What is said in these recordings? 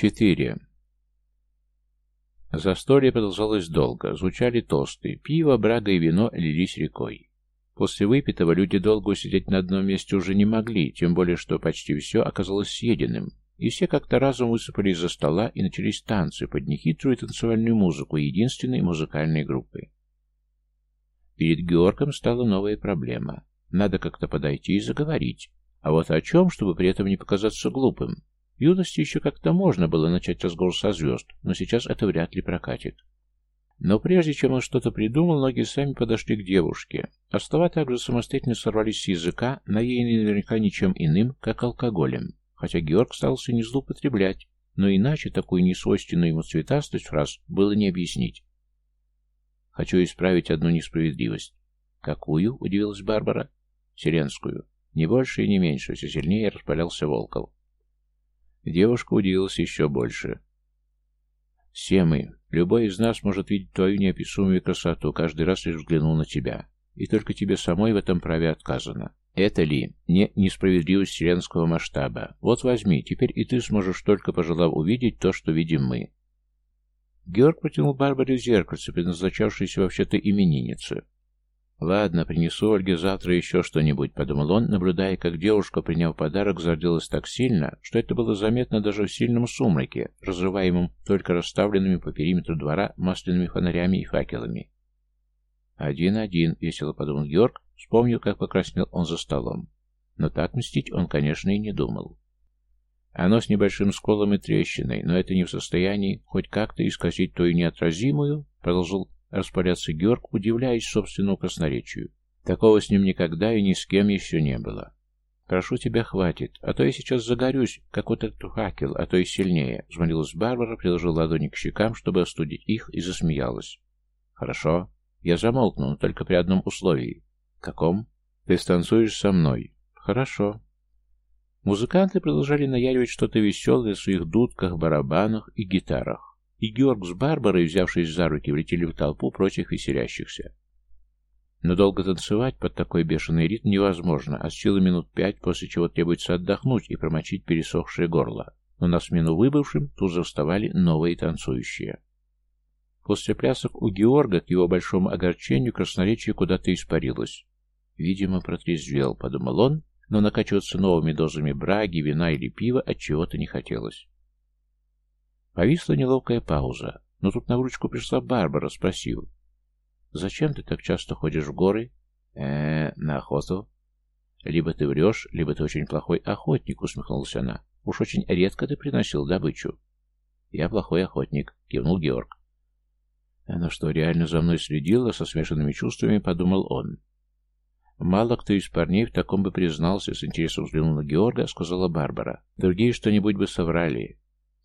Четыре. Застолье продолжалось долго. Звучали тосты. Пиво, брага и вино лились рекой. После выпитого люди долго сидеть на одном месте уже не могли, тем более, что почти все оказалось съеденным, и все как-то разом высыпали из-за стола, и начались танцы под нехитрую танцевальную музыку единственной музыкальной группы. Перед Георгом стала новая проблема. Надо как-то подойти и заговорить. А вот о чем, чтобы при этом не показаться глупым? В юности еще как-то можно было начать разговор со звезд, но сейчас это вряд ли прокатит. Но прежде чем он что-то придумал, ноги сами подошли к девушке, а слова также самостоятельно сорвались с языка, навеянные наверняка ничем иным, как алкоголем, хотя Георг старался не злоупотреблять, но иначе такую несвойственную ему цветастость фраз было не объяснить. «Хочу исправить одну несправедливость». «Какую?» — удивилась Барбара. «Селенскую. Не больше и не меньше, все сильнее распалялся Волков. Девушка удивилась еще больше. «Все мы, любой из нас может видеть твою неописуемую красоту, каждый раз лишь взглянул на тебя. И только тебе самой в этом праве отказано. Это ли не несправедливость вселенского масштаба? Вот возьми, теперь и ты сможешь только пожелав увидеть то, что видим мы». Георг протянул Барбаре зеркальце, предназначавшееся вообще-то имениннице. «Ладно, принесу Ольге завтра еще что-нибудь», — подумал он, наблюдая, как девушка, приняв подарок, зарделась так сильно, что это было заметно даже в сильном сумраке, разрываемом только расставленными по периметру двора масляными фонарями и факелами. «Один-один», — весело подумал Георг, вспомнил, как покраснел он за столом. Но так мстить он, конечно, и не думал. Оно с небольшим сколом и трещиной, но это не в состоянии хоть как-то исказить ту неотразимую, продолжил распаляться Георг, удивляясь собственному красноречию. Такого с ним никогда и ни с кем еще не было. «Прошу тебя, хватит, а то я сейчас загорюсь, как вот этот факел, а то и сильнее», — взмолилась Барбара, приложила ладони к щекам, чтобы остудить их, и засмеялась. «Хорошо. Я замолкну, но только при одном условии». «Каком?» «Ты станцуешь со мной». «Хорошо». Музыканты продолжали наяривать что-то веселое в своих дудках, барабанах и гитарах и Георг с Барбарой, взявшись за руки, влетели в толпу против веселящихся. Но долго танцевать под такой бешеный ритм невозможно, а с силы минут пять, после чего требуется отдохнуть и промочить пересохшее горло. Но на смену выбывшим тут же вставали новые танцующие. После плясок у Георга, к его большому огорчению, красноречие куда-то испарилось. Видимо, протрезвел, подумал он, но накачиваться новыми дозами браги, вина или пива от чего-то не хотелось. Повисла неловкая пауза, но тут на выручку пришла Барбара, спросив. «Зачем ты так часто ходишь в горы?» э на охоту». «Либо ты врешь, либо ты очень плохой охотник», — усмехнулась она. «Уж очень редко ты приносил добычу». «Я плохой охотник», — кивнул Георг. «Она что, реально за мной следила?» — со смешанными чувствами подумал он. «Мало кто из парней в таком бы признался», — с интересом взглянул на Георга, — сказала Барбара. «Другие что-нибудь бы соврали.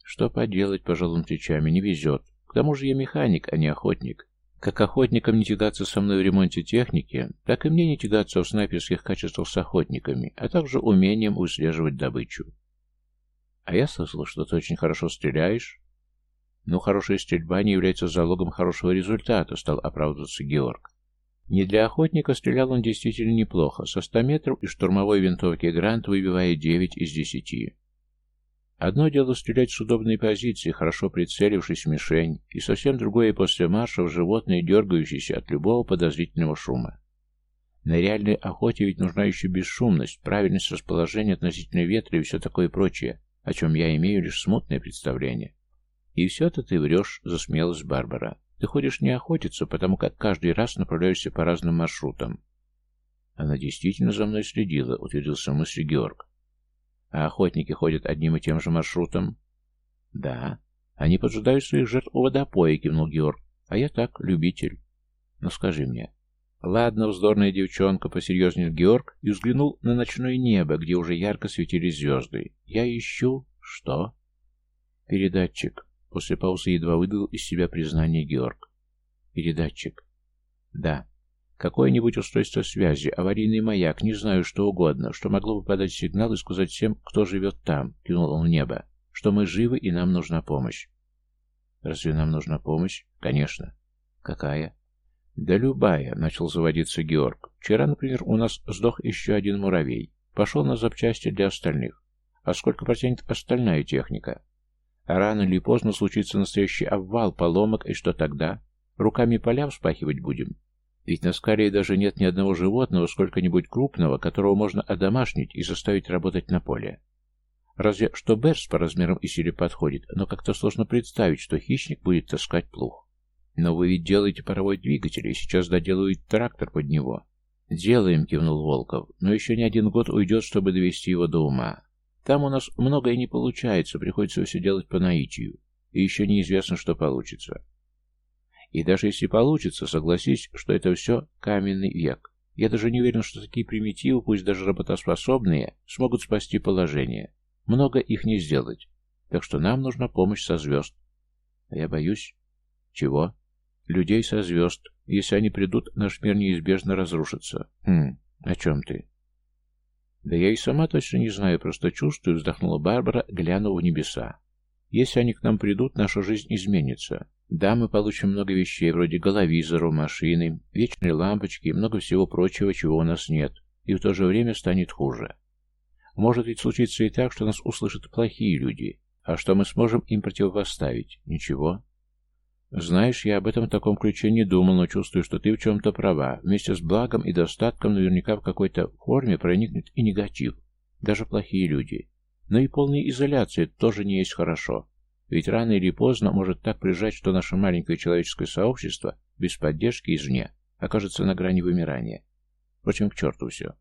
Что поделать, пожалуй, плечами, не везет. К тому же я механик, а не охотник. Как охотникам не тягаться со мной в ремонте техники, так и мне не тягаться в снайперских качествах с охотниками, а также умением выслеживать добычу. А я слышал, что ты очень хорошо стреляешь. Но хорошая стрельба не является залогом хорошего результата, стал оправдываться Георг. Не для охотника стрелял он действительно неплохо, со 100 метров и штурмовой винтовки Грант выбивая 9 из 10. Одно дело стрелять с удобной позиции, хорошо прицелившись в мишень, и совсем другое после маршев животные, дергающиеся от любого подозрительного шума. На реальной охоте ведь нужна еще бесшумность, правильность расположения относительно ветра и все такое прочее, о чем я имею лишь смутное представление. «И все-то ты врешь», — засмеялась Барбара. «Ты ходишь не охотиться, потому как каждый раз направляешься по разным маршрутам». «Она действительно за мной следила», — утвердился в мысли Георг. А охотники ходят одним и тем же маршрутом? Да. Они поджидают своих жертв у водопоя, кивнул Георг. А я так, любитель. Ну скажи мне. Ладно, вздорная девчонка, посерьезнел Георг и взглянул на ночное небо, где уже ярко светились звезды. Я ищу... Что? Передатчик. После паузы едва выдал из себя признание Георг. Передатчик. Да. Какое-нибудь устройство связи, аварийный маяк, не знаю, что угодно, что могло бы подать сигнал и сказать всем, кто живет там, кинул он в небо, что мы живы и нам нужна помощь. Разве нам нужна помощь? Конечно. Какая? Да любая, начал заводиться Георг. Вчера, например, у нас сдох еще один муравей. Пошел на запчасти для остальных. А сколько протянет остальная техника? А рано или поздно случится настоящий обвал поломок, и что тогда? Руками поля вспахивать будем? Ведь на Скалии даже нет ни одного животного, сколько-нибудь крупного, которого можно одомашнить и заставить работать на поле. Разве что Берс по размерам и силе подходит, но как-то сложно представить, что хищник будет таскать плуг. Но вы ведь делаете паровой двигатель, и сейчас доделают трактор под него. «Делаем», — кивнул Волков, — «но еще не один год уйдет, чтобы довести его до ума. Там у нас многое не получается, приходится все делать по наитию, и еще неизвестно, что получится. И даже если получится, согласись, что это все каменный век. Я даже не уверен, что такие примитивы, пусть даже работоспособные, смогут спасти положение. Много их не сделать. Так что нам нужна помощь со звезд. А я боюсь. Чего? Людей со звезд. Если они придут, наш мир неизбежно разрушится. Хм, о чем ты? Да я и сама точно не знаю, просто чувствую, вздохнула Барбара, глянув в небеса. Если они к нам придут, наша жизнь изменится. Да, мы получим много вещей, вроде головизоров, машины, вечной лампочки и много всего прочего, чего у нас нет, и в то же время станет хуже. Может ведь случиться и так, что нас услышат плохие люди, а что мы сможем им противопоставить? Ничего. Знаешь, я об этом в таком ключе не думал, но чувствую, что ты в чем-то права. Вместе с благом и достатком наверняка в какой-то форме проникнет и негатив, даже плохие люди. Но и полная изоляция тоже не есть хорошо. Ведь рано или поздно может так прижать, что наше маленькое человеческое сообщество без поддержки извне окажется на грани вымирания. Впрочем, к черту все.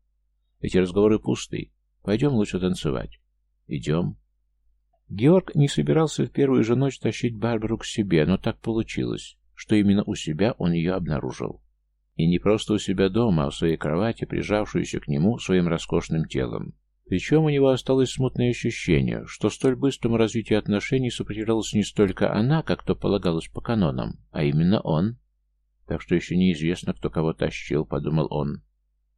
Эти разговоры пусты. Пойдем лучше танцевать. Идем. Георг не собирался в первую же ночь тащить Барбару к себе, но так получилось, что именно у себя он ее обнаружил. И не просто у себя дома, а в своей кровати, прижавшуюся к нему своим роскошным телом. Причем у него осталось смутное ощущение, что столь быстрому развитию отношений сопротивлялась не столько она, как то полагалось по канонам, а именно он. Так что еще неизвестно, кто кого тащил, подумал он.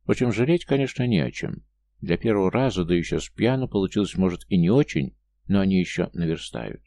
Впрочем, жалеть, конечно, не о чем. Для первого раза, да еще с пьяну, получилось, может, и не очень, но они еще наверстают.